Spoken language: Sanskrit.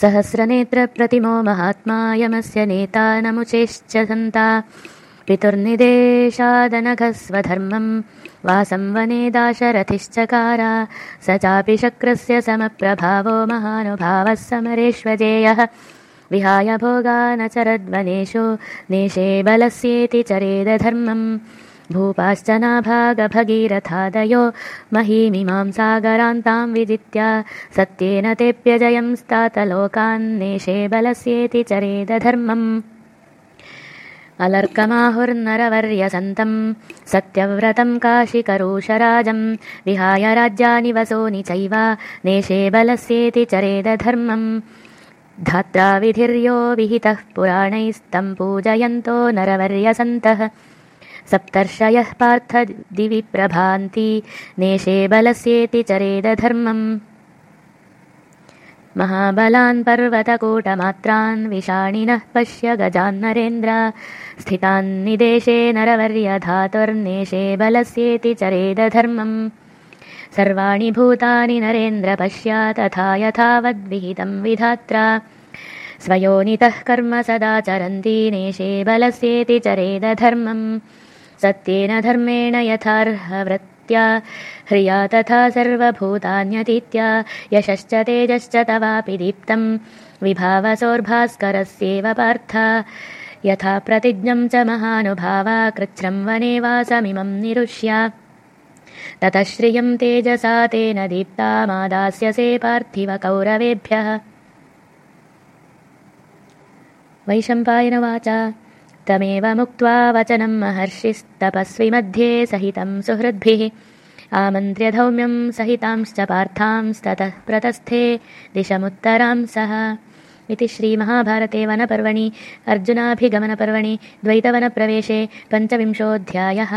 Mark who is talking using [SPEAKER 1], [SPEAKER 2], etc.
[SPEAKER 1] सहस्रनेत्रप्रतिमो महात्मा यमस्य नेता नमुचेश्च सन्ता पितुर्निदेशादनघस्वधर्मम्। वासं वने दाशरथिश्चकारा। स चापि शक्रस्य समप्रभावो महानुभावः समरेष्वजेयः। विहाय भोगानचरद्वनेषु। नेशे बलस्येति चरेदधर्मम् भूपाश्च नाभागभगीरथादयो महीमिमां सागरान्तां विजित्य। सत्येन तेऽप्यजयं स्तातलोकान्नेशे बलस्येति चरेदधर्मम्। अलर्कमाहुर्नरवर्यसन्तम्। सत्यव्रतं काशिकरुषराजम्। विहाय राज्यानि वसोनि चैव नेशे बलस्येति चरेदधर्मम्। धात्रा विधिर्यो विहितः पुराणैस्तम् पूजयन्तो नरवर्यसन्तः सप्तर्षयः पार्थ दिवि प्रभान्ति। नेशे बलस्येति चरेदधर्मम् महाबलान् पर्वतकूटमात्रान् विषाणिनः पश्य गजान्नरेन्द्र स्थितान्निदेशे नरवर्यधातुर्नेशे बलस्येति चरेदधर्मम् सर्वाणि भूतानि नरेन्द्र पश्य तथा यथावद्विहितम् विधात्रा। स्वयोनितः कर्म सदाचरन्ति नेशे बलस्येति चरेदधर्मम् सत्येन धर्मेण यथार्हवृत्त्या ह्रिया तथा सर्वभूतान्यतीत्या यशश्च तेजश्च तवापि दीप्तम्। विभावसोर्भास्करस्येव पार्थ। यथा प्रतिज्ञम् च महानुभावा कृच्छ्रम् वने वासमिमम् निरुष्य। ततः श्रियम् तेजसा तेन दीप्तामादास्यसे पार्थिव कौरवेभ्यः तमेव मुक्त्वा वचनं महर्षिस्तपस्वि मध्ये सहितं सुहृद्भिः। आमन्त्र्य धौम्यं सहितांश्च पार्थांस्ततः प्रतस्थे दिशमुत्तरां सः इति श्रीमहाभारते वनपर्वणि अर्जुनाभिगमनपर्वणि द्वैतवनप्रवेशे पञ्चविंशोऽध्यायः